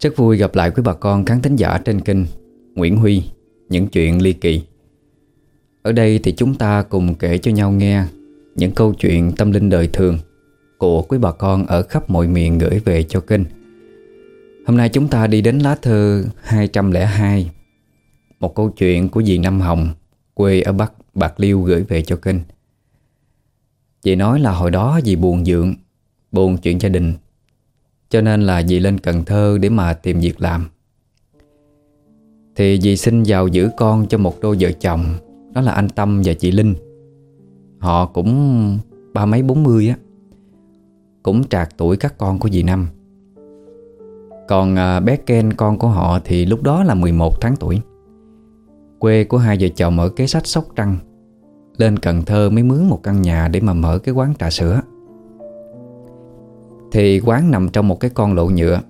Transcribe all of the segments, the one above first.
Rất vui gặp lại quý bà con khán thính giả trên kênh Nguyễn Huy, Những chuyện ly kỳ. Ở đây thì chúng ta cùng kể cho nhau nghe Những câu chuyện tâm linh đời thường Của quý bà con ở khắp mọi miền gửi về cho kênh. Hôm nay chúng ta đi đến lá thư 202 Một câu chuyện của dì Năm Hồng, Quê ở Bắc Bạc Liêu gửi về cho kênh. Dì nói là hồi đó dì buồn dượng Buồn chuyện gia đình. Cho nên là dì lên Cần Thơ để mà tìm việc làm. Thì dì xin vào giữ con cho một đôi vợ chồng, Đó là anh Tâm và chị Linh. Họ cũng ba mấy bốn mươi á, Cũng trạc tuổi các con của dì Năm. Còn à, bé Ken, con của họ thì lúc đó là 11 tháng tuổi. Quê của hai vợ chồng ở kế sách Sóc Trăng. Lên Cần Thơ mới mướn một căn nhà để mà mở cái quán trà sữa. Thì quán nằm trong một cái con lộ nhựa.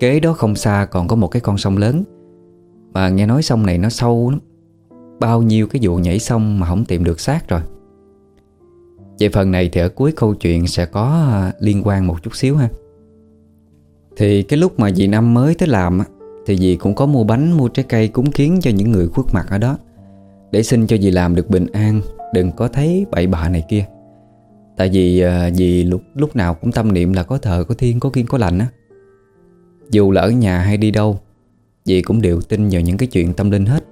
Kế đó không xa còn có một cái con sông lớn. Mà nghe nói sông này nó sâu lắm. Bao nhiêu cái vụ nhảy sông mà không tìm được xác rồi. Vậy phần này thì ở cuối câu chuyện sẽ có à, liên quan một chút xíu ha. Thì cái lúc mà dì Năm mới tới làm Thì dì cũng có mua bánh, mua trái cây cúng kiến cho những người khuất mặt ở đó. Để xin cho dì làm được bình an, Đừng có thấy bậy bạ này kia. Tại vì à, dì lúc lúc nào cũng tâm niệm là có thờ, có thiên có kiên, có lành á. Dù là ở nhà hay đi đâu, Dì cũng đều tin vào những cái chuyện tâm linh hết.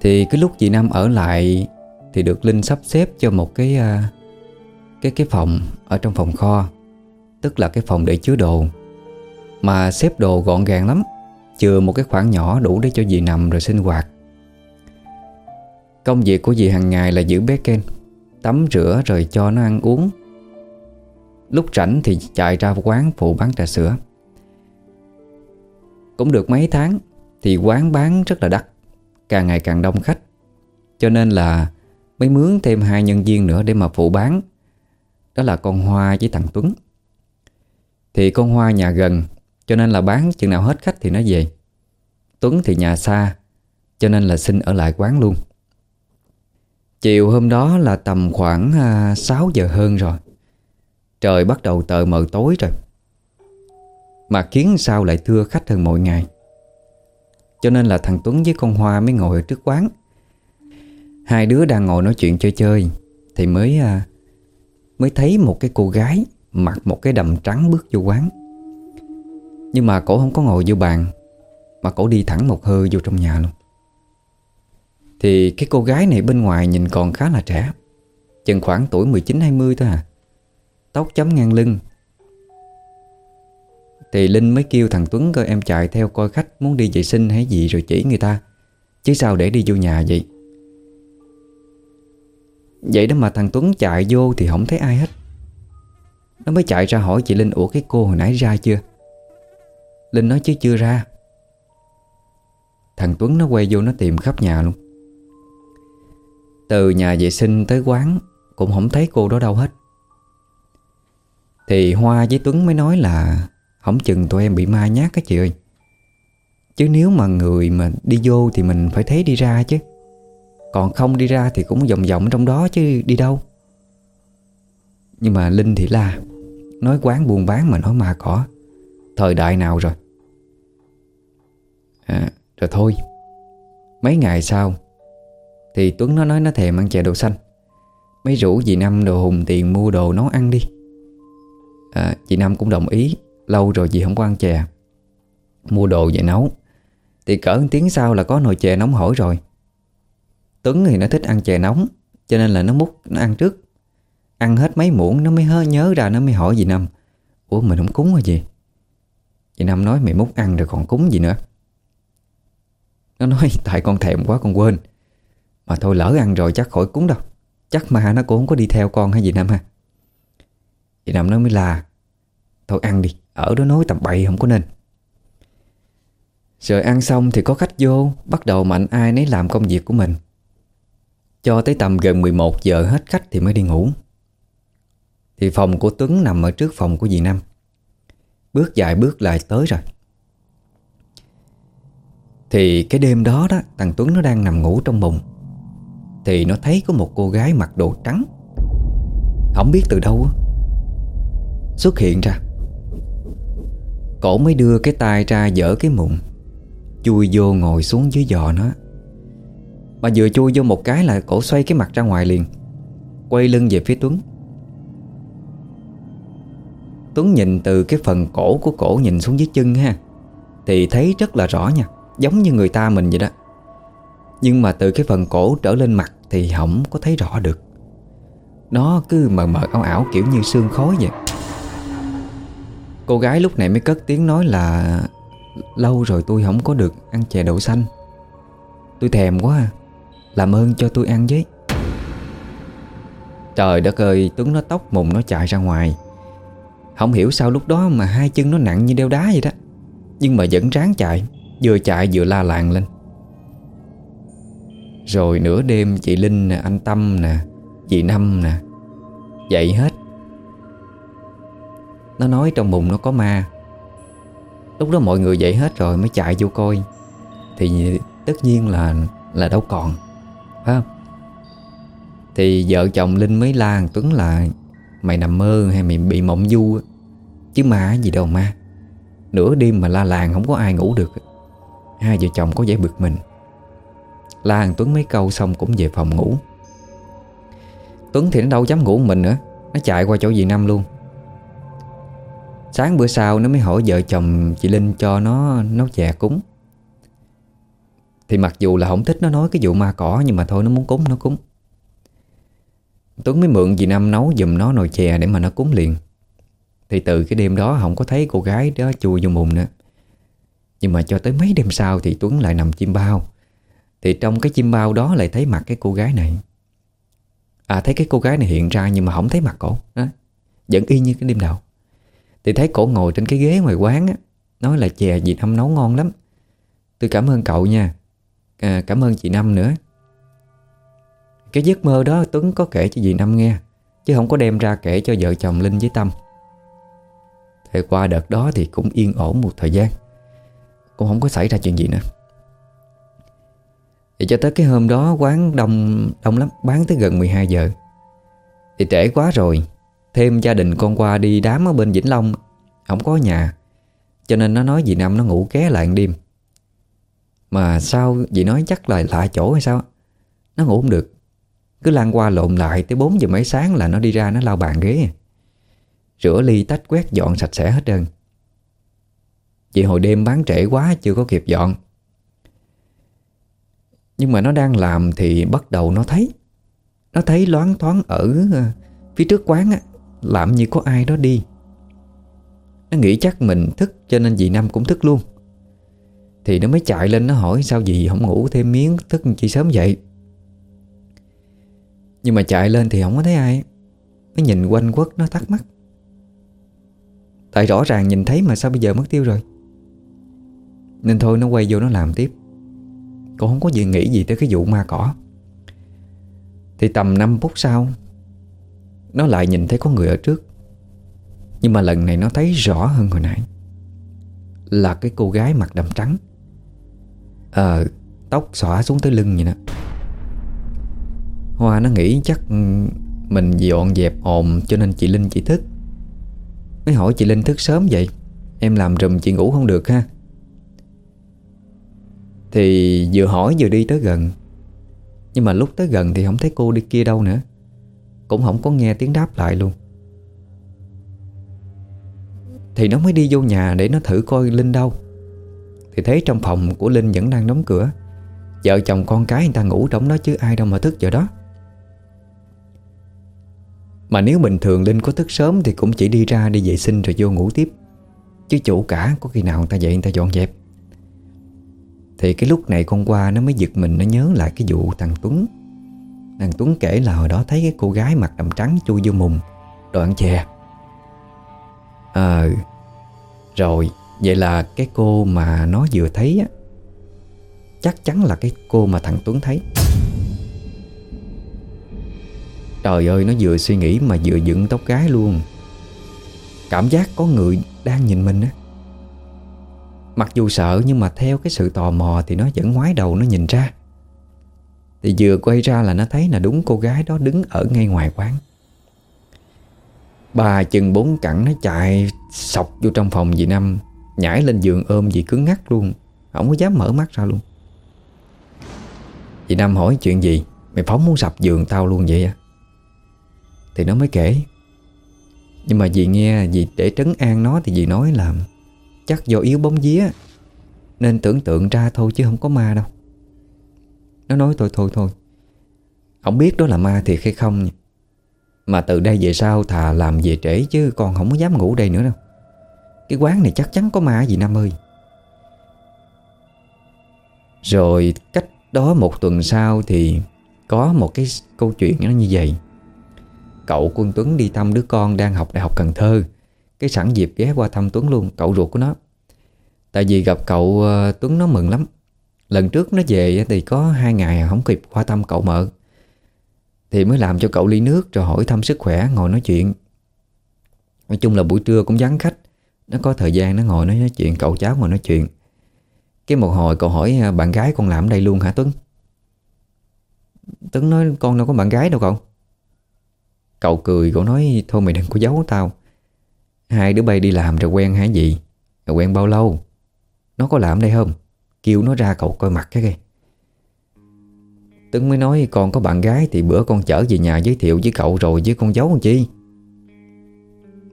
Thì cái lúc dì nam ở lại Thì được Linh sắp xếp cho một cái à, Cái cái phòng Ở trong phòng kho, Tức là cái phòng để chứa đồ. Mà xếp đồ gọn gàng lắm, Chừa một cái khoảng nhỏ đủ để cho dì nằm rồi sinh hoạt. Công việc của dì hàng ngày là giữ bé Ken, Tắm rửa rồi cho nó ăn uống. Lúc rảnh thì chạy ra quán phụ bán trà sữa. Cũng được mấy tháng Thì quán bán rất là đắt, Càng ngày càng đông khách. Cho nên là mới mướn thêm hai nhân viên nữa để mà phụ bán. Đó là con Hoa với thằng Tuấn. Thì con Hoa nhà gần, Cho nên là bán chừng nào hết khách thì nó về. Tuấn thì nhà xa, Cho nên là xin ở lại quán luôn. Chiều hôm đó là tầm khoảng à, 6 giờ hơn rồi. Trời bắt đầu tờ mờ tối rồi. Mà khiến sao lại thưa khách hơn mọi ngày. Cho nên là thằng Tuấn với con Hoa mới ngồi ở trước quán. Hai đứa đang ngồi nói chuyện chơi chơi, Thì mới à, mới thấy một cái cô gái Mặc một cái đầm trắng bước vô quán. Nhưng mà cổ không có ngồi vô bàn, Mà cổ đi thẳng một hơi vô trong nhà luôn thì cái cô gái này bên ngoài nhìn còn khá là trẻ. Chừng khoảng tuổi 19-20 thôi à. Tóc chấm ngang lưng. Thì Linh mới kêu thằng Tuấn coi em chạy theo coi khách muốn đi vệ sinh hay gì rồi chỉ người ta. Chứ sao để đi vô nhà vậy? Vậy đó mà thằng Tuấn chạy vô thì không thấy ai hết. Nó mới chạy ra hỏi chị Linh, Ủa cái cô hồi nãy ra chưa? Linh nói, chứ chưa ra. Thằng Tuấn nó quay vô nó tìm khắp nhà luôn từ nhà vệ sinh tới quán Cũng không thấy cô đó đâu hết. Thì Hoa với Tuấn mới nói là Không chừng tụi em bị ma nhát các chị ơi. Chứ nếu mà người mà đi vô Thì mình phải thấy đi ra chứ. Còn không đi ra thì cũng vòng vòng trong đó chứ đi đâu. Nhưng mà Linh thì la Nói quán buôn bán mà nói ma cỏ. Thời đại nào rồi? À, Rồi thôi Mấy ngày sau thì Tuấn nó nói nó thèm ăn chè đậu xanh. Mấy rủ dì Năm đồ hùng tiền mua đồ nấu ăn đi. À, Chị Năm cũng đồng ý Lâu rồi dì không có ăn chè. Mua đồ về nấu. Thì cỡ tiếng sau là có nồi chè nóng hổi rồi. Tuấn thì nó thích ăn chè nóng Cho nên là nó múc nó ăn trước. Ăn hết mấy muỗng nó mới hơ nhớ ra Nó mới hỏi dì Năm Ủa mình không cúng hay gì Dì Năm nói mày múc ăn rồi còn cúng gì nữa? Nó nói tại con thèm quá con quên mà thôi lỡ ăn rồi chắc khỏi cúng đâu. Chắc mà nó cũng không có đi theo con hay gì Nam ha. Chị Nam nói mới là Thôi ăn đi Ở đó nói tầm bậy không có nên. Rồi ăn xong thì có khách vô Bắt đầu mạnh ai nấy làm công việc của mình. Cho tới tầm gần 11 giờ hết khách thì mới đi ngủ. Thì phòng của Tuấn nằm ở trước phòng của dì nam, Bước dài bước lại tới rồi. Thì cái đêm đó đó Thằng Tuấn nó đang nằm ngủ trong bụng thì nó thấy có một cô gái mặc đồ trắng. Không biết từ đâu Xuất hiện ra. Cổ mới đưa cái tay ra dở cái mụn, Chui vô ngồi xuống dưới giò nó. Mà vừa chui vô một cái là cổ xoay cái mặt ra ngoài liền, Quay lưng về phía Tuấn. Tuấn nhìn từ cái phần cổ của cổ nhìn xuống dưới chân ha, Thì thấy rất là rõ nha, Giống như người ta mình vậy đó. Nhưng mà từ cái phần cổ trở lên mặt Thì không có thấy rõ được. Nó cứ mờ mờ ảo ảo kiểu như xương khói vậy. Cô gái lúc này mới cất tiếng nói là, Lâu rồi tôi không có được ăn chè đậu xanh. Tôi thèm quá à Làm ơn cho tôi ăn với. Trời đất ơi, Tuấn nó tóc mùng nó chạy ra ngoài. Không hiểu sao lúc đó mà hai chân nó nặng như đeo đá vậy đó. Nhưng mà vẫn ráng chạy, Vừa chạy vừa la làng lên. Rồi nửa đêm chị Linh nè, Anh Tâm nè, Chị Năm nè. Dậy hết. Nó nói trong bụng nó có ma. Lúc đó mọi người dậy hết rồi mới chạy vô coi. Thì tất nhiên là là đâu còn, Phải không? Thì vợ chồng Linh mới la Tuấn là, Mày nằm mơ hay mày bị mộng du Chứ ma gì đâu ma Nửa đêm mà la làng không có ai ngủ được. Hai vợ chồng có vẻ bực mình. La thằng Tuấn mấy câu xong cũng về phòng ngủ. Tuấn thì nó đâu dám ngủ mình nữa. Nó chạy qua chỗ dì Năm luôn. Sáng bữa sau nó mới hỏi vợ chồng chị Linh cho nó nấu chè cúng. Thì mặc dù là không thích nó nói cái vụ ma cỏ, Nhưng mà thôi nó muốn cúng, nó cúng. Tuấn mới mượn dì Năm nấu giùm nó nồi chè để mà nó cúng liền. Thì từ cái đêm đó không có thấy cô gái đó chui vô mùng nữa. Nhưng mà cho tới mấy đêm sau thì Tuấn lại nằm chim bao. Thì trong cái chim bao đó lại thấy mặt cái cô gái này. À thấy cái cô gái này hiện ra nhưng mà không thấy mặt cổ. Đó. Vẫn y như cái đêm đầu. Thì thấy cổ ngồi trên cái ghế ngoài quán á Nói là chè gì Năm nấu ngon lắm. Tôi cảm ơn cậu nha. À, Cảm ơn chị Năm nữa. Cái giấc mơ đó Tuấn có kể cho dì Năm nghe Chứ không có đem ra kể cho vợ chồng Linh với Tâm. Thì qua đợt đó thì cũng yên ổn một thời gian. Cũng không có xảy ra chuyện gì nữa. Thì cho tới cái hôm đó, quán đông đông lắm, Bán tới gần 12 giờ. Thì trễ quá rồi, Thêm gia đình con qua đi đám ở bên Vĩnh Long, Không có nhà. Cho nên nó nói dì Năm nó ngủ ké lại đêm. Mà sao dì nói chắc là lạ chỗ hay sao? Nó ngủ không được. Cứ lan qua lộn lại tới 4 giờ mấy sáng là nó đi ra nó lau bàn ghế. Rửa ly tách quét dọn sạch sẽ hết trơn. Chị hồi đêm bán trễ quá, chưa có kịp dọn. Nhưng mà nó đang làm thì bắt đầu nó thấy. Nó thấy loáng thoáng ở ờ, phía trước quán á, làm như có ai đó đi. Nó nghĩ chắc mình thức, Cho nên dì Năm cũng thức luôn. Thì nó mới chạy lên, nó hỏi Sao dì không ngủ thêm miếng Thức chi sớm vậy? Nhưng mà chạy lên thì không có thấy ai. Nó nhìn quanh quất, nó thắc mắc. Tại rõ ràng nhìn thấy mà sao bây giờ mất tiêu rồi? Nên thôi, nó quay vô, nó làm tiếp. Cô không có gì nghĩ gì tới cái vụ ma cỏ. Thì tầm 5 phút sau, nó lại nhìn thấy có người ở trước. Nhưng mà lần này nó thấy rõ hơn hồi nãy, Là cái cô gái mặc đầm trắng Ờ Tóc xõa xuống tới lưng vậy nè. Hoa nó nghĩ chắc ừ, Mình dọn dẹp ồn Cho nên chị Linh chị thức. Mới hỏi chị Linh thức sớm vậy, Em làm rùm chị ngủ không được ha. Thì vừa hỏi vừa đi tới gần. Nhưng mà lúc tới gần thì không thấy cô đi kia đâu nữa. Cũng không có nghe tiếng đáp lại luôn. Thì nó mới đi vô nhà để nó thử coi Linh đâu. Thì thấy trong phòng của Linh vẫn đang đóng cửa. Vợ chồng con cái người ta ngủ trong đó chứ ai đâu mà thức giờ đó. Mà nếu bình thường Linh có thức sớm Thì cũng chỉ đi ra đi vệ sinh rồi vô ngủ tiếp. Chứ chủ cả có khi nào người ta dậy người ta dọn dẹp. Thì cái lúc này con qua nó mới giật mình, Nó nhớ lại cái vụ thằng Tuấn. Thằng Tuấn kể là hồi đó thấy cái cô gái mặt đầm trắng chui vô mùng. Đoạn chè. Ờ Rồi, Vậy là cái cô mà nó vừa thấy á, Chắc chắn là cái cô mà thằng Tuấn thấy. Trời ơi, nó vừa suy nghĩ mà vừa dựng tóc gái luôn. Cảm giác có người đang nhìn mình á. Mặc dù sợ nhưng mà theo cái sự tò mò thì nó vẫn ngoái đầu, nó nhìn ra. Thì vừa quay ra là nó thấy là đúng cô gái đó đứng ở ngay ngoài quán. Bà chừng bốn cẳng nó chạy Sọc vô trong phòng dì Năm, Nhảy lên giường ôm dì cứng ngắc luôn. Không có dám mở mắt ra luôn. Dì Năm hỏi chuyện gì? Mày phóng muốn sập giường tao luôn vậy à Thì nó mới kể. Nhưng mà dì nghe, Dì để trấn an nó thì dì nói là Chắc do yếu bóng vía. Nên tưởng tượng ra thôi chứ không có ma đâu. Nó nói thôi thôi thôi. Không biết đó là ma thiệt hay không nha Mà từ đây về sau thà làm về trễ Chứ con không có dám ngủ đây nữa đâu. Cái quán này chắc chắn có ma gì Năm ơi. Rồi cách đó một tuần sau thì Có một cái câu chuyện nó như vậy. Cậu Quân Tuấn đi thăm đứa con đang học đại học Cần Thơ. Cái sẵn dịp ghé qua thăm Tuấn luôn, Cậu ruột của nó. Tại vì gặp cậu ờ, Tuấn nó mừng lắm. Lần trước nó về thì có hai ngày à, không kịp qua thăm cậu mợ. Thì mới làm cho cậu ly nước Rồi hỏi thăm sức khỏe, ngồi nói chuyện. Nói chung là buổi trưa cũng vắng khách. Nó có thời gian, nó ngồi nói chuyện, Cậu cháu ngồi nói chuyện. Cái một hồi cậu hỏi ờ, bạn gái con làm đây luôn hả Tuấn? Tuấn nói, con đâu có bạn gái đâu cậu. Cậu cười, cậu nói, Thôi mày đừng có giấu tao. Hai đứa bay đi làm rồi quen hả gì Rồi quen bao lâu? Nó có làm đây không? Kêu nó ra cậu coi mặt cái kìa. Tuấn mới nói, con có bạn gái Thì bữa con chở về nhà giới thiệu với cậu rồi Với con giấu làm chi?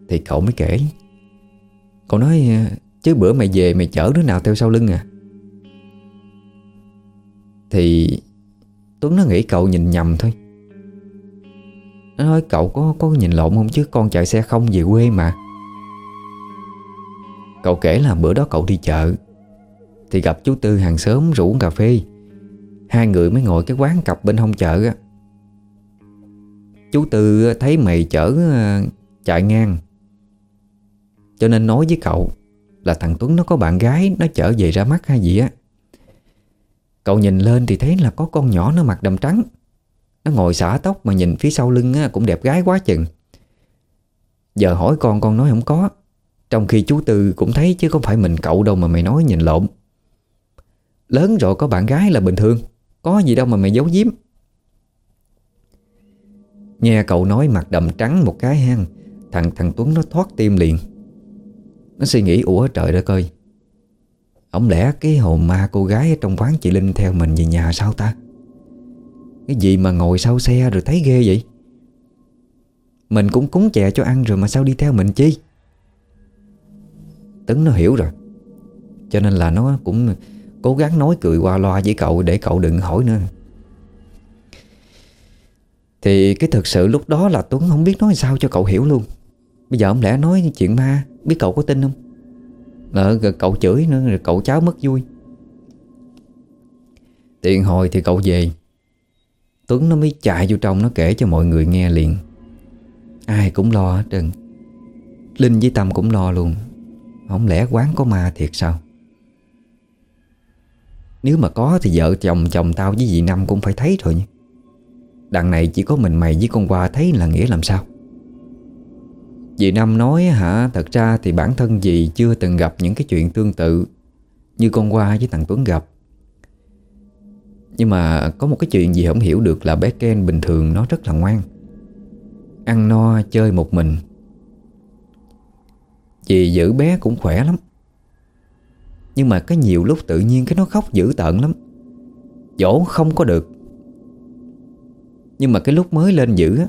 Thì cậu mới kể. Cậu nói, Chứ bữa mày về mày chở đứa nào theo sau lưng à? Thì Tuấn nó nghĩ cậu nhìn nhầm thôi. Nó nói, cậu có có nhìn lộn không? Chứ Con chạy xe không về quê mà. Cậu kể là bữa đó cậu đi chợ. Thì gặp chú Tư hàng xóm rủ uống cà phê. Hai người mới ngồi cái quán cặp bên hông chợ á. Chú Tư thấy mày chở ờ, chạy ngang. Cho nên nói với cậu Là thằng Tuấn nó có bạn gái Nó chở về ra mắt hay gì á. Cậu nhìn lên thì thấy là có con nhỏ nó mặc đầm trắng. Nó ngồi xả tóc mà nhìn phía sau lưng á, cũng đẹp gái quá chừng. Giờ hỏi con con nói không có. Trong khi chú Tư cũng thấy chứ không phải mình cậu đâu mà mày nói nhìn lộn. Lớn rồi có bạn gái là bình thường, Có gì đâu mà mày giấu giếm. Nghe cậu nói mặt đầm trắng một cái hang, Thằng thằng Tuấn nó thoát tim liền. Nó suy nghĩ, ủa, trời đất ơi Ông lẽ cái hồn ma cô gái ở trong quán chị Linh theo mình về nhà sao ta? Cái gì mà ngồi sau xe rồi thấy ghê vậy? Mình cũng cúng chè cho ăn rồi mà sao đi theo mình chi? Tấn nó hiểu rồi. Cho nên là nó cũng cố gắng nói cười qua loa với cậu để cậu đừng hỏi nữa. Thì cái thực sự lúc đó là Tuấn không biết nói sao cho cậu hiểu luôn. Bây giờ ông lẽ nói chuyện ma Biết cậu có tin không? Ờ, rồi cậu chửi nữa rồi cậu cháu mất vui. Tiền hồi thì cậu về. Tuấn nó mới chạy vô trong nó kể cho mọi người nghe liền. Ai cũng lo hết trơn. Linh với Tâm cũng lo luôn. Không lẽ quán có ma thiệt sao? Nếu mà có thì vợ chồng chồng tao với dì Năm cũng phải thấy rồi nhé. Đằng này chỉ có mình mày với con qua thấy là nghĩa làm sao? Dì Năm nói hả, Thật ra thì bản thân dì chưa từng gặp những cái chuyện tương tự Như con qua với thằng Tuấn gặp. Nhưng mà có một cái chuyện gì không hiểu được là bé Ken bình thường nó rất là ngoan. Ăn no, chơi một mình vì giữ bé cũng khỏe lắm. Nhưng mà cái nhiều lúc tự nhiên cái nó khóc dữ tợn lắm. Dỗ không có được. Nhưng mà cái lúc mới lên giữ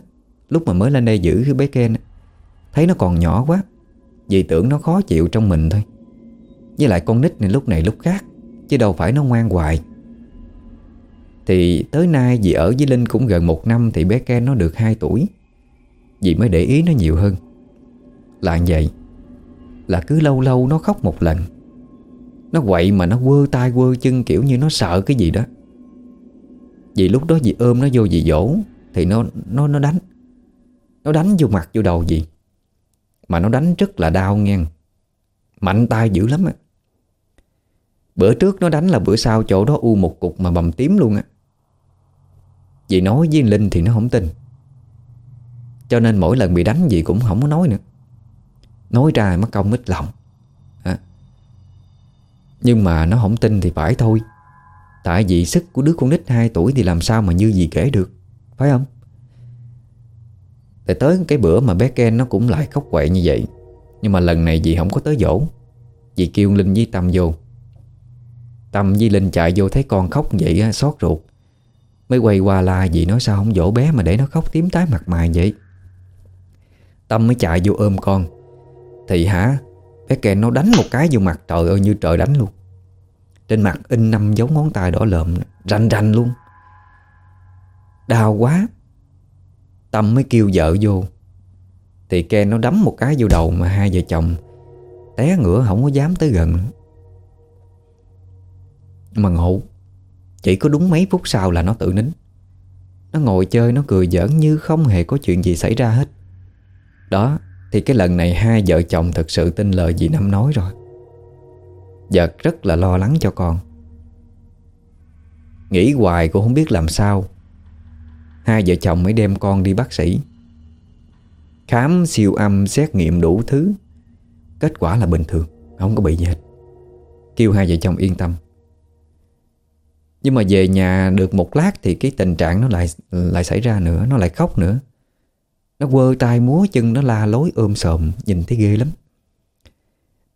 Lúc mà mới lên đây giữ cái bé Ken Thấy nó còn nhỏ quá. Vì tưởng nó khó chịu trong mình thôi. Với lại con nít này lúc này lúc khác, Chứ đâu phải nó ngoan hoài. Thì tới nay dì ở với Linh cũng gần một năm Thì bé Ken nó được 2 tuổi. Dì mới để ý nó nhiều hơn. Là vậy. Là cứ lâu lâu nó khóc một lần. Nó quậy mà nó quơ tay quơ chân Kiểu như nó sợ cái gì đó. Vì lúc đó dì ôm nó vô dì dỗ Thì nó nó nó đánh. Nó đánh vô mặt vô đầu dì mà nó đánh rất là đau nghe. Mạnh tay dữ lắm á. Bữa trước nó đánh là bữa sau chỗ đó u một cục mà bầm tím luôn á. Vì nói với Linh thì nó không tin. Cho nên mỗi lần bị đánh gì cũng không có nói nữa. Nói ra mất công ít lòng. À. Nhưng mà nó không tin thì phải thôi. Tại vì sức của đứa con nít 2 tuổi Thì làm sao mà như gì kể được Phải không? Thì tới cái bữa mà bé Ken nó cũng lại khóc quậy như vậy. Nhưng mà lần này dì không có tới dỗ. Dì kêu Linh với Tâm vô. Tâm với Linh chạy vô thấy con khóc vậy á, xót ruột. Mới quay qua la dì nói sao không dỗ bé mà để nó khóc tím tái mặt mày vậy. Tâm mới chạy vô ôm con. Thì hả? Bé kèn nó đánh một cái vô mặt, trời ơi, như trời đánh luôn. Trên mặt in năm dấu ngón tay đỏ lợm ranh ranh luôn. Đau quá. Tâm mới kêu vợ vô. Thì Ken nó đấm một cái vô đầu Mà hai vợ chồng Té ngửa, không có dám tới gần. Mà ngộ Chỉ có đúng mấy phút sau là nó tự nín. Nó ngồi chơi, nó cười giỡn Như không hề có chuyện gì xảy ra hết. Đó thì cái lần này hai vợ chồng thật sự tin lời dì Năm nói rồi. Giật rất là lo lắng cho con. Nghĩ hoài cũng không biết làm sao. Hai vợ chồng mới đem con đi bác sĩ. Khám siêu âm xét nghiệm đủ thứ. Kết quả là bình thường, Không có bị gì hết. Kêu hai vợ chồng yên tâm. Nhưng mà về nhà được một lát Thì cái tình trạng nó lại lại xảy ra nữa, Nó lại khóc nữa. Nó quơ tay múa chân, Nó la lối ôm sòm, Nhìn thấy ghê lắm.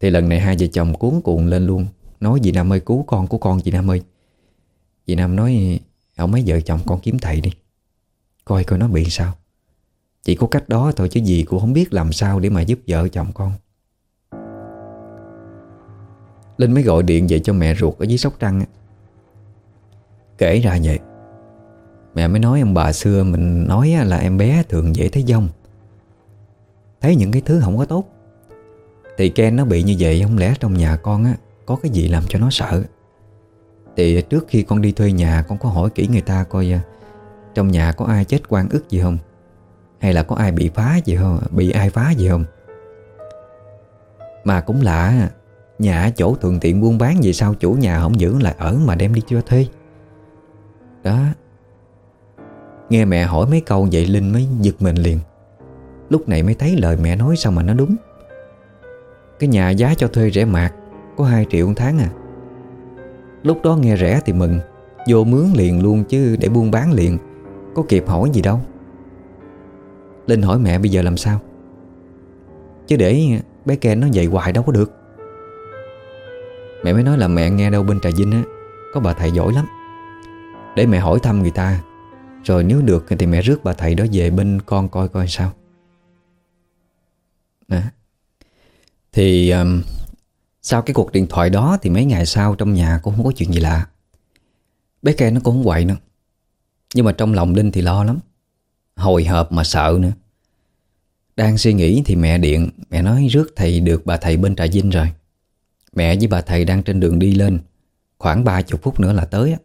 Thì lần này hai vợ chồng cuốn cuộn lên luôn. Nói, dì Nam ơi, cứu con của con chị Nam ơi. Dì Nam nói, Ông mấy vợ chồng con kiếm thầy đi. Coi coi nó bị sao. Chỉ có cách đó thôi chứ gì cũng không biết làm sao Để mà giúp vợ chồng con. Linh mới gọi điện về cho mẹ ruột Ở dưới Sóc Trăng Kể ra vậy Mẹ mới nói ông bà xưa Mình nói là em bé thường dễ thấy dông. Thấy những cái thứ không có tốt. Thì Ken nó bị như vậy, Không lẽ trong nhà con á, Có cái gì làm cho nó sợ? Thì trước khi con đi thuê nhà, Con có hỏi kỹ người ta coi à, trong nhà có ai chết quan ức gì không? Hay là có ai bị phá gì không? Bị ai phá gì không? Mà cũng lạ, Nhà chỗ thường tiện buôn bán Vì sao chủ nhà không giữ lại ở Mà đem đi cho thuê? Đó Nghe mẹ hỏi mấy câu vậy Linh mới giật mình liền. Lúc này mới thấy lời mẹ nói sao mà nó đúng. Cái nhà giá cho thuê rẻ mạt, Có 2 triệu một tháng à. Lúc đó nghe rẻ thì mừng, Vô mướn liền luôn chứ để buôn bán liền, có kịp hỏi gì đâu. Linh hỏi mẹ bây giờ làm sao? Chứ để bé Ken nó dậy hoài đâu có được. Mẹ mới nói là mẹ nghe đâu bên Trà Vinh á, Có bà thầy giỏi lắm. Để mẹ hỏi thăm người ta rồi nếu được thì mẹ rước bà thầy đó về bên con coi coi sao. À. Thì um, Sau cái cuộc điện thoại đó Thì mấy ngày sau trong nhà cũng không có chuyện gì lạ. Bé Ken nó cũng không quậy nữa. Nhưng mà trong lòng Linh thì lo lắm. Hồi hộp mà sợ nữa. Đang suy nghĩ thì mẹ điện Mẹ nói rước thầy được bà thầy bên Trà Vinh rồi. Mẹ với bà thầy đang trên đường đi lên. Khoảng 30 phút nữa là tới á.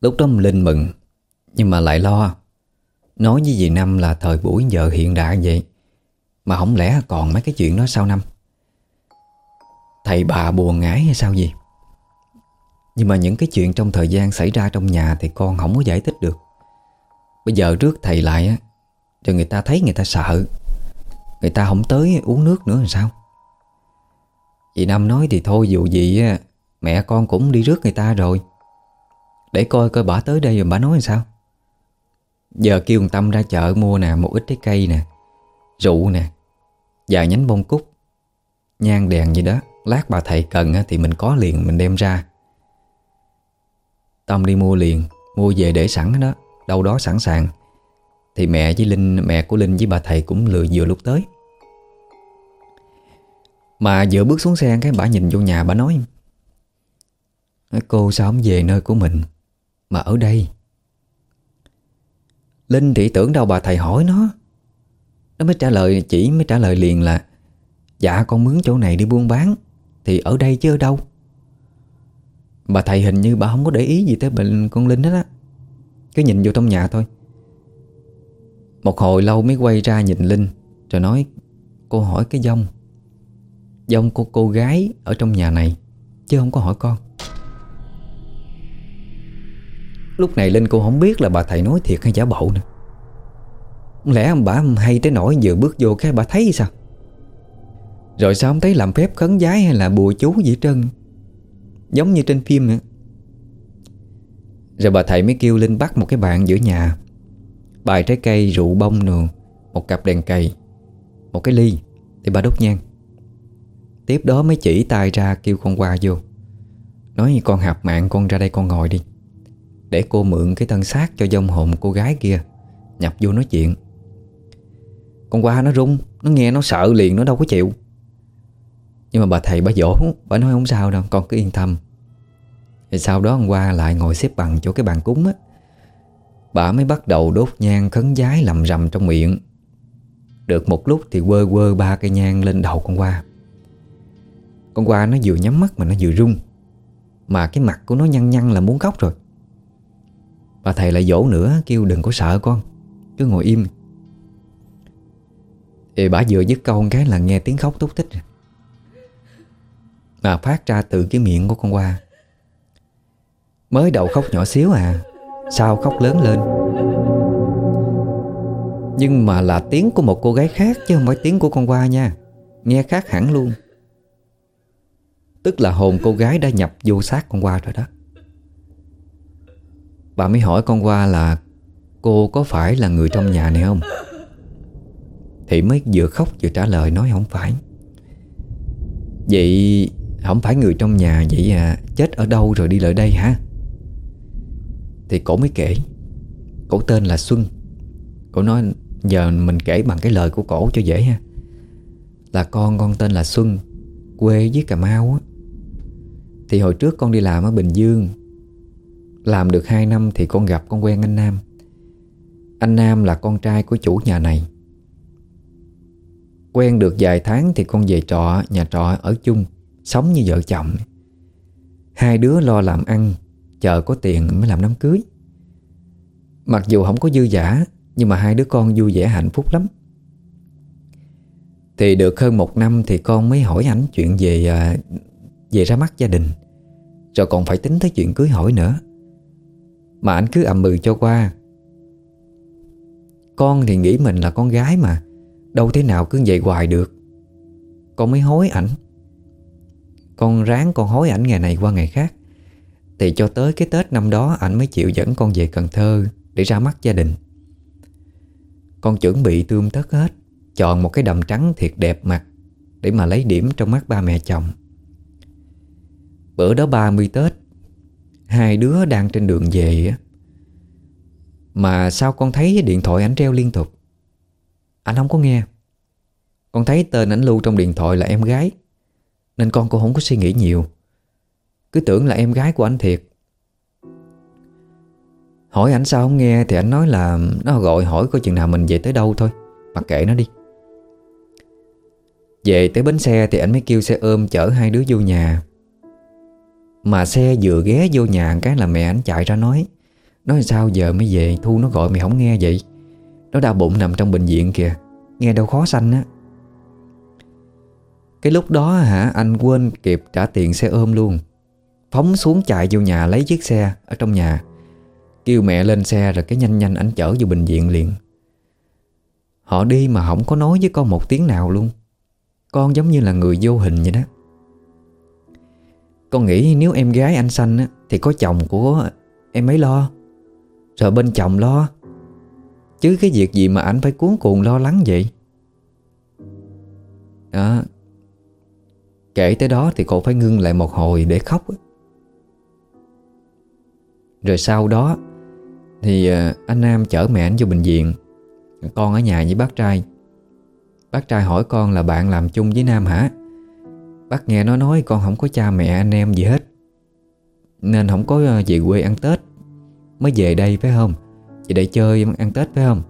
Lúc đó Linh mừng. Nhưng mà lại lo. Nói với dì Năm là thời buổi giờ hiện đại vậy, Mà không lẽ còn mấy cái chuyện đó sau năm? Thầy bà buồn ngái hay sao gì nhưng mà những cái chuyện trong thời gian xảy ra trong nhà Thì con không có giải thích được. Bây giờ rước thầy lại á Rồi người ta thấy người ta sợ. Người ta không tới uống nước nữa làm sao? Chị Năm nói thì thôi, dù gì á, Mẹ con cũng đi rước người ta rồi. Để coi coi bà tới đây rồi bà nói làm sao. Giờ kêu Tâm ra chợ mua nè, Một ít trái cây nè, Rượu nè Và nhánh bông cúc, Nhang đèn gì đó. Lát bà thầy cần thì mình có liền, mình đem ra. Tâm đi mua liền, Mua về để sẵn đó, Đâu đó sẵn sàng. Thì mẹ với Linh, Mẹ của Linh với bà thầy cũng lừa vừa lúc tới. Mà vừa bước xuống xe, cái bà nhìn vô nhà, bà nói Cô sao không về nơi của mình? Mà ở đây. Linh thì tưởng đâu bà thầy hỏi nó. Nó mới trả lời, Chỉ mới trả lời liền là Dạ con mướn chỗ này đi buôn bán, Thì ở đây chứ ở đâu? Bà thầy hình như bà không có để ý gì tới bệnh con Linh hết á. Cứ nhìn vô trong nhà thôi. Một hồi lâu mới quay ra nhìn Linh, Rồi nói, Cô hỏi cái dông. Dông của cô gái ở trong nhà này, Chứ không có hỏi con. Lúc này Linh cô không biết là bà thầy nói thiệt hay giả bộ nữa. Lẽ lẽ bà hay tới nỗi vừa bước vô cái bà thấy sao? Rồi sao không thấy làm phép khấn giái hay là bùa chú gì trơn? Giống như trên phim nữa. Rồi bà thầy mới kêu Linh bắt một cái bàn giữa nhà. Bài trái cây, rượu bông nường Một cặp đèn cầy Một cái ly Thì bà đốt nhang. Tiếp đó mới chỉ tay ra kêu con qua vô. Nói con hạp mạng con ra đây con ngồi đi. Để cô mượn cái thân xác cho dông hồn cô gái kia, Nhập vô nói chuyện. Con qua nó rung, Nó nghe nó sợ liền, nó đâu có chịu. Nhưng mà bà thầy, bà dỗ, Bà nói không sao đâu, con cứ yên tâm. Thì sau đó hôm qua lại ngồi xếp bằng chỗ cái bàn cúng á. Bà mới bắt đầu đốt nhang khấn giái lầm rầm trong miệng. Được một lúc thì quơ quơ ba cây nhang lên đầu con qua. Con qua nó vừa nhắm mắt mà nó vừa rung. Mà cái mặt của nó nhăn nhăn là muốn khóc rồi. Bà thầy lại dỗ nữa, Kêu đừng có sợ con. Cứ ngồi im. Thì bà vừa dứt câu cái là nghe tiếng khóc túc tích Mà phát ra từ cái miệng của con qua. Mới đầu khóc nhỏ xíu à Sao khóc lớn lên. Nhưng mà là tiếng của một cô gái khác Chứ không phải tiếng của con qua nha. Nghe khác hẳn luôn. Tức là hồn cô gái đã nhập vô xác con qua rồi đó. Bà mới hỏi con qua là Cô có phải là người trong nhà này không? Thì mới vừa khóc vừa trả lời nói không phải. Vậy không phải người trong nhà, Vậy à chết ở đâu rồi đi lại đây hả? Thì cổ mới kể. Cổ tên là Xuân. Cổ nói giờ mình kể bằng cái lời của cổ cho dễ ha. Là con con tên là Xuân, Quê với Cà Mau á. Thì hồi trước con đi làm ở Bình Dương làm được 2 năm thì con gặp con quen anh Nam. Anh Nam là con trai của chủ nhà này. Quen được vài tháng thì con về trọ, Nhà trọ ở chung, Sống như vợ chồng. Hai đứa lo làm ăn, Chờ có tiền mới làm đám cưới. Mặc dù không có dư giả, Nhưng mà hai đứa con vui vẻ hạnh phúc lắm. Thì được hơn một năm Thì con mới hỏi ảnh chuyện về à, Về ra mắt gia đình. Rồi còn phải tính tới chuyện cưới hỏi nữa mà anh cứ ầm mừ cho qua. Con thì nghĩ mình là con gái mà, Đâu thế nào cứ vậy hoài được. Con mới hối ảnh. Con ráng con hối ảnh ngày này qua ngày khác. Thì cho tới cái Tết năm đó, Ảnh mới chịu dẫn con về Cần Thơ Để ra mắt gia đình. Con chuẩn bị tươm tất hết, Chọn một cái đầm trắng thiệt đẹp mặt Để mà lấy điểm trong mắt ba mẹ chồng. Bữa đó 30 Tết Hai đứa đang trên đường về Mà sao con thấy điện thoại ảnh treo liên tục? Anh không có nghe. Con thấy tên ảnh lưu trong điện thoại là em gái, Nên con cũng không có suy nghĩ nhiều. Cứ tưởng là em gái của anh thiệt. Hỏi ảnh sao không nghe Thì anh nói là Nó gọi hỏi có chừng nào mình về tới đâu thôi, Mặc kệ nó đi. Về tới bến xe thì anh mới kêu xe ôm chở hai đứa vô nhà mà xe vừa ghé vô nhà cái là mẹ anh chạy ra nói Nói sao giờ mới về? Thu nó gọi mày không nghe vậy? Nó đau bụng nằm trong bệnh viện kìa, Nghe đâu khó sanh á. Cái lúc đó hả, Anh quên kịp trả tiền xe ôm luôn. Phóng xuống chạy vô nhà lấy chiếc xe Ở trong nhà. Kêu mẹ lên xe rồi cái nhanh nhanh anh chở vô bệnh viện liền. Họ đi mà không có nói với con một tiếng nào luôn. Con giống như là người vô hình vậy đó con nghĩ nếu em gái anh sanh á, Thì có chồng của em ấy lo. Rồi bên chồng lo. Chứ cái việc gì mà anh phải cuốn cuồng lo lắng vậy? Đó. Kể tới đó thì cô phải ngưng lại một hồi để khóc Rồi sau đó Thì à, anh Nam chở mẹ anh vô bệnh viện. Con ở nhà với bác trai. Bác trai hỏi con là bạn làm chung với Nam hả? Bác nghe nó nói con không có cha mẹ, anh em gì hết. Nên không có ờ, về quê ăn Tết. Mới về đây phải không? Về đây chơi ăn Tết phải không?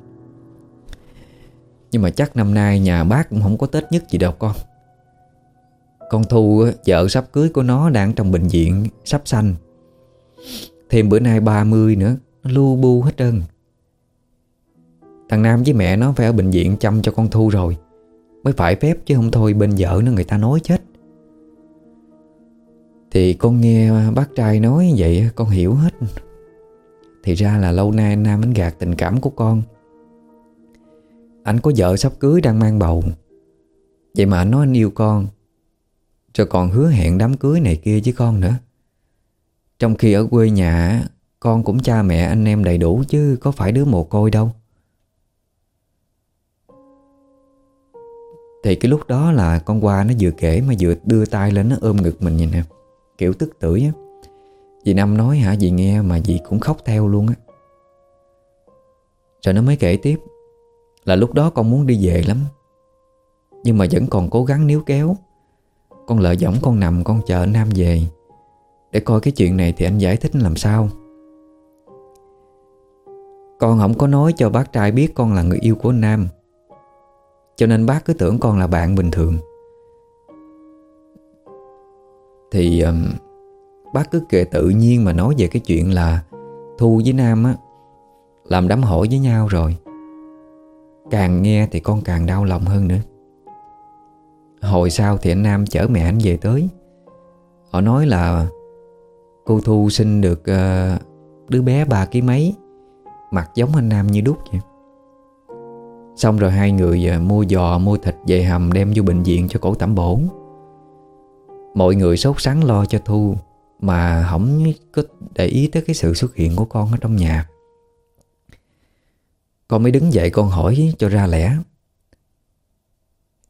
Nhưng mà chắc năm nay nhà bác cũng không có Tết nhất gì đâu con. Con Thu vợ sắp cưới của nó đang trong bệnh viện, Sắp sanh. Thêm bữa nay 30 nữa, Nó lu bu hết trơn. Thằng Nam với mẹ nó phải ở bệnh viện chăm cho con Thu rồi. Mới phải phép chứ không thôi, bên vợ nó người ta nói chết. Thì con nghe bác trai nói vậy con hiểu hết. Thì ra là lâu nay anh Nam anh gạt tình cảm của con. Anh có vợ sắp cưới đang mang bầu. Vậy mà anh nói anh yêu con. Rồi còn hứa hẹn đám cưới này kia với con nữa. Trong khi ở quê nhà, Con cũng cha mẹ anh em đầy đủ chứ Có phải đứa mồ côi đâu. Thì cái lúc đó là con qua nó vừa kể mà vừa đưa tay lên nó ôm ngực mình nhìn em. Kiểu tức tưởi á. Dì Năm nói hả dì nghe mà dì cũng khóc theo luôn á. Rồi nó mới kể tiếp Là lúc đó con muốn đi về lắm, Nhưng mà vẫn còn cố gắng níu kéo. Con lợi giỏng con nằm, con chờ Nam về. Để coi cái chuyện này thì anh giải thích làm sao. Con không có nói cho bác trai biết con là người yêu của Nam. Cho nên bác cứ tưởng con là bạn bình thường. Thì um, Bác cứ kể tự nhiên mà nói về cái chuyện là Thu với Nam á Làm đám hỏi với nhau rồi. Càng nghe thì con càng đau lòng hơn nữa. Hồi sau thì anh Nam chở mẹ anh về tới. Họ nói là Cô Thu sinh được uh, đứa bé ba ký mấy Mặt giống anh Nam như đúc vậy. Xong rồi hai người ờ, mua giò mua thịt về hầm đem vô bệnh viện cho cổ tẩm bổ. Mọi người sốt sắng lo cho Thu, Mà không có để ý tới cái sự xuất hiện của con ở trong nhà. Con mới đứng dậy con hỏi cho ra lẽ.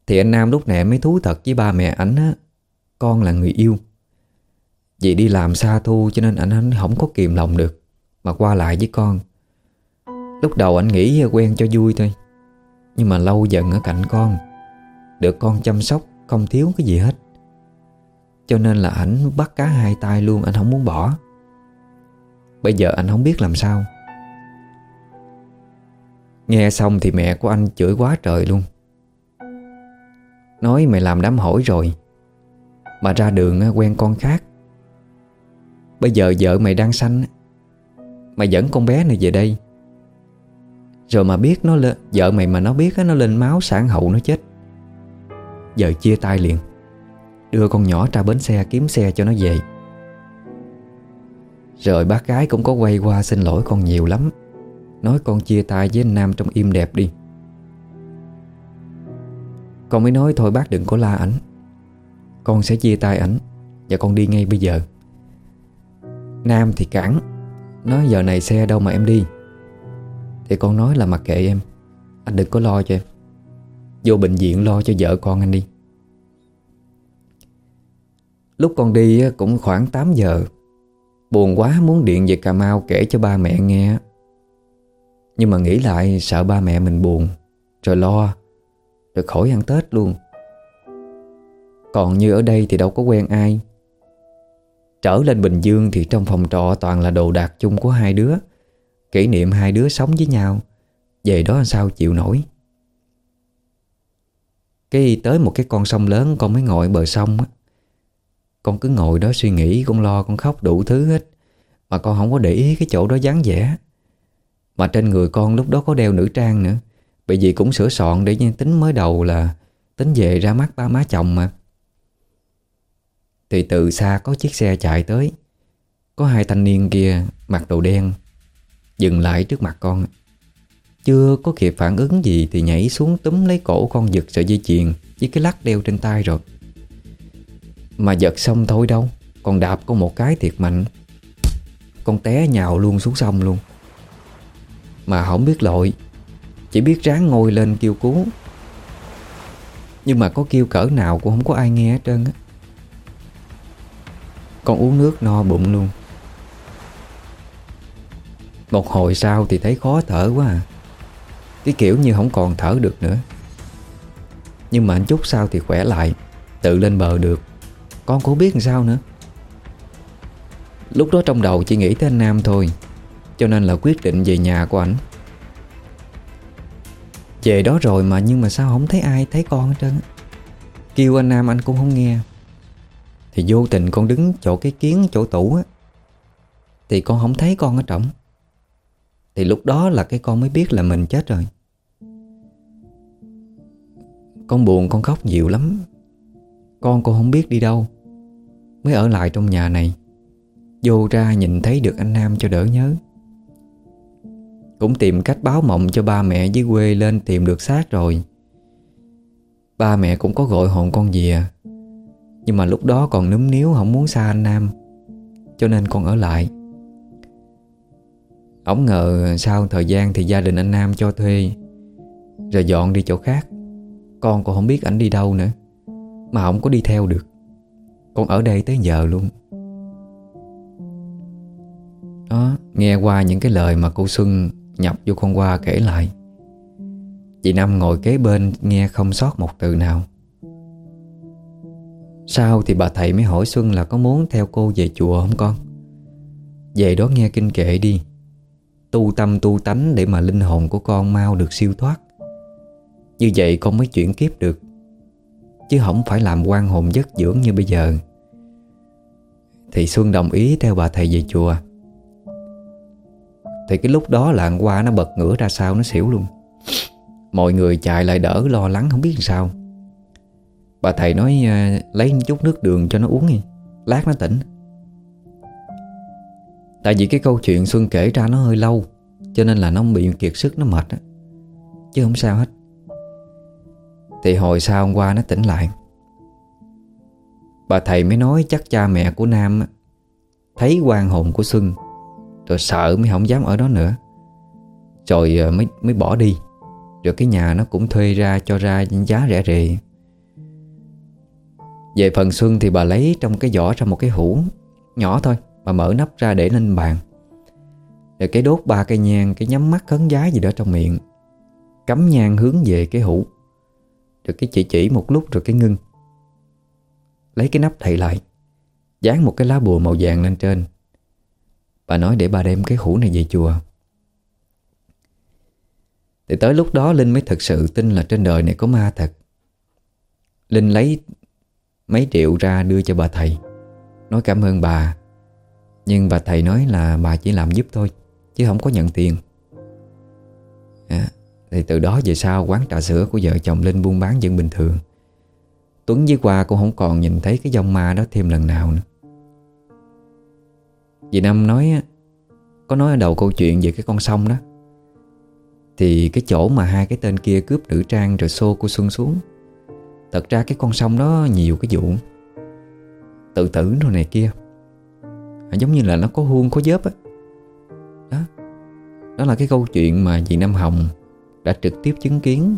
Thì anh Nam lúc nãy mới thú thật với ba mẹ ảnh á, Con là người yêu. Vì đi làm xa Thu cho nên anh không có kìm lòng được, Mà qua lại với con. Lúc đầu anh nghĩ quen cho vui thôi, Nhưng mà lâu dần ở cạnh con, Được con chăm sóc Không thiếu cái gì hết cho nên là ảnh bắt cá hai tay luôn, Anh không muốn bỏ. Bây giờ anh không biết làm sao. Nghe xong thì mẹ của anh chửi quá trời luôn. Nói mày làm đám hỏi rồi, Mà ra đường quen con khác. Bây giờ vợ mày đang sanh Mày dẫn con bé này về đây. Rồi mà biết nó lên, Vợ mày mà nó biết nó lên máu, sản hậu nó chết. Giờ chia tay liền. Đưa con nhỏ ra bến xe kiếm xe cho nó về. Rồi bác gái cũng có quay qua xin lỗi con nhiều lắm. Nói con chia tay với anh Nam trong im đẹp đi. Con mới nói thôi bác đừng có la ảnh. Con sẽ chia tay ảnh Và con đi ngay bây giờ. Nam thì cản. Nói giờ này xe đâu mà em đi. Thì con nói là mặc kệ em. Anh đừng có lo cho em. Vô bệnh viện lo cho vợ con anh đi. Lúc con đi cũng khoảng 8 giờ. Buồn quá, muốn điện về Cà Mau kể cho ba mẹ nghe Nhưng mà nghĩ lại, sợ ba mẹ mình buồn, Rồi lo, Rồi khỏi ăn Tết luôn. Còn như ở đây thì đâu có quen ai. Trở lên Bình Dương thì trong phòng trọ toàn là đồ đạc chung của hai đứa. Kỷ niệm hai đứa sống với nhau. Về đó sao chịu nổi. Cái tới một cái con sông lớn, con mới ngồi bờ sông á con cứ ngồi đó suy nghĩ, Con lo, con khóc đủ thứ hết. Mà con không có để ý cái chỗ đó dáng vẻ. Mà trên người con lúc đó có đeo nữ trang nữa. Bởi vì cũng sửa soạn để tính mới đầu là Tính về ra mắt ba má chồng mà. Thì từ xa có chiếc xe chạy tới. Có hai thanh niên kia mặc đồ đen, Dừng lại trước mặt con. Chưa có kịp phản ứng gì Thì nhảy xuống túm lấy cổ con giật sợi dây chuyền Với cái lắc đeo trên tay rồi mà giật xong thôi đâu. Còn đạp con một cái thiệt mạnh. Con té nhào luôn xuống sông luôn. Mà không biết lội. Chỉ biết ráng ngồi lên kêu cứu. Nhưng mà có kêu cỡ nào cũng không có ai nghe hết trơn á. Con uống nước no bụng luôn. Một hồi sau thì thấy khó thở quá à. Cái kiểu như không còn thở được nữa. Nhưng mà anh chút sau thì khỏe lại, Tự lên bờ được con cũng biết làm sao nữa. Lúc đó trong đầu chỉ nghĩ tới anh Nam thôi, Cho nên là quyết định về nhà của ảnh. Về đó rồi mà nhưng mà sao không thấy ai, thấy con hết trơn Kêu anh Nam anh cũng không nghe. Thì vô tình con đứng chỗ cái kiến, chỗ tủ á. Thì con không thấy con ở trọng Thì lúc đó là cái con mới biết là mình chết rồi. Con buồn, con khóc nhiều lắm. Con cũng không biết đi đâu. Mới ở lại trong nhà này. Vô ra nhìn thấy được anh Nam cho đỡ nhớ. Cũng tìm cách báo mộng cho ba mẹ dưới quê lên tìm được xác rồi. Ba mẹ cũng có gọi hồn con về. Nhưng mà lúc đó còn núm níu không muốn xa anh Nam, Cho nên con ở lại. Ông ngờ sau thời gian thì gia đình anh Nam cho thuê, Rồi dọn đi chỗ khác. Con còn không biết ảnh đi đâu nữa, Mà không có đi theo được. Con ở đây tới giờ luôn. Đó, Nghe qua những cái lời mà cô Xuân Nhập vô con qua kể lại. Chị Năm ngồi kế bên Nghe không sót một từ nào. Sau thì bà thầy mới hỏi Xuân là có muốn theo cô về chùa không con? Về đó nghe kinh kệ đi. Tu tâm tu tánh để mà linh hồn của con mau được siêu thoát. Như vậy con mới chuyển kiếp được. Chứ không phải làm quan hồn giấc dưỡng như bây giờ. Thì Xuân đồng ý theo bà thầy về chùa. Thì cái lúc đó lạng qua nó bật ngửa ra sao nó xỉu luôn. Mọi người chạy lại đỡ lo lắng không biết làm sao. Bà thầy nói ờ, lấy chút nước đường cho nó uống đi, Lát nó tỉnh. Tại vì cái câu chuyện Xuân kể ra nó hơi lâu, Cho nên là nó bị kiệt sức, nó mệt á. Chứ không sao hết. Thì hồi sau hôm qua nó tỉnh lại. Bà thầy mới nói chắc cha mẹ của Nam Thấy quan hồn của Xuân, Rồi sợ mới không dám ở đó nữa. Rồi ờ, mới mới bỏ đi. Rồi cái nhà nó cũng thuê ra cho ra giá rẻ rề. Về phần Xuân thì bà lấy trong cái giỏ ra một cái hũ Nhỏ thôi, Bà mở nắp ra để lên bàn. Rồi cái đốt ba cây nhang, Cái nhắm mắt khấn giá gì đó trong miệng, Cắm nhang hướng về cái hũ. Rồi cái chỉ chỉ một lúc rồi cái ngưng. Lấy cái nắp thầy lại Dán một cái lá bùa màu vàng lên trên. Bà nói để bà đem cái hũ này về chùa. Thì tới lúc đó Linh mới thực sự tin là trên đời này có ma thật. Linh lấy mấy triệu ra đưa cho bà thầy. Nói cảm ơn bà. Nhưng bà thầy nói là bà chỉ làm giúp thôi Chứ không có nhận tiền. À, thì từ đó về sau, quán trà sữa của vợ chồng Linh buôn bán vẫn bình thường. Tuấn với Hoa cũng không còn nhìn thấy cái dòng ma đó thêm lần nào nữa. Dì Năm nói Có nói ở đầu câu chuyện về cái con sông đó. Thì cái chỗ mà hai cái tên kia cướp nữ trang rồi xô cô Xuân xuống, Thật ra cái con sông đó nhiều cái vụ. Tự tử rồi này kia. À, giống như là nó có huông có dớp á. Đó. Đó là cái câu chuyện mà dì nam Hồng đã trực tiếp chứng kiến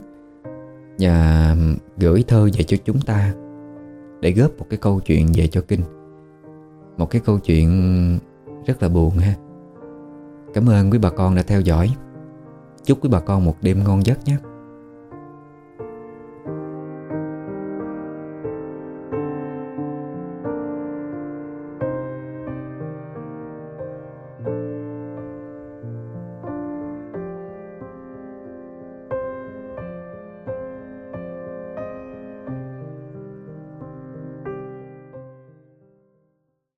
Và gửi thơ về cho chúng ta Để góp một cái câu chuyện về cho kinh. Một cái câu chuyện rất là buồn ha. Cảm ơn quý bà con đã theo dõi. Chúc quý bà con một đêm ngon giấc nhé.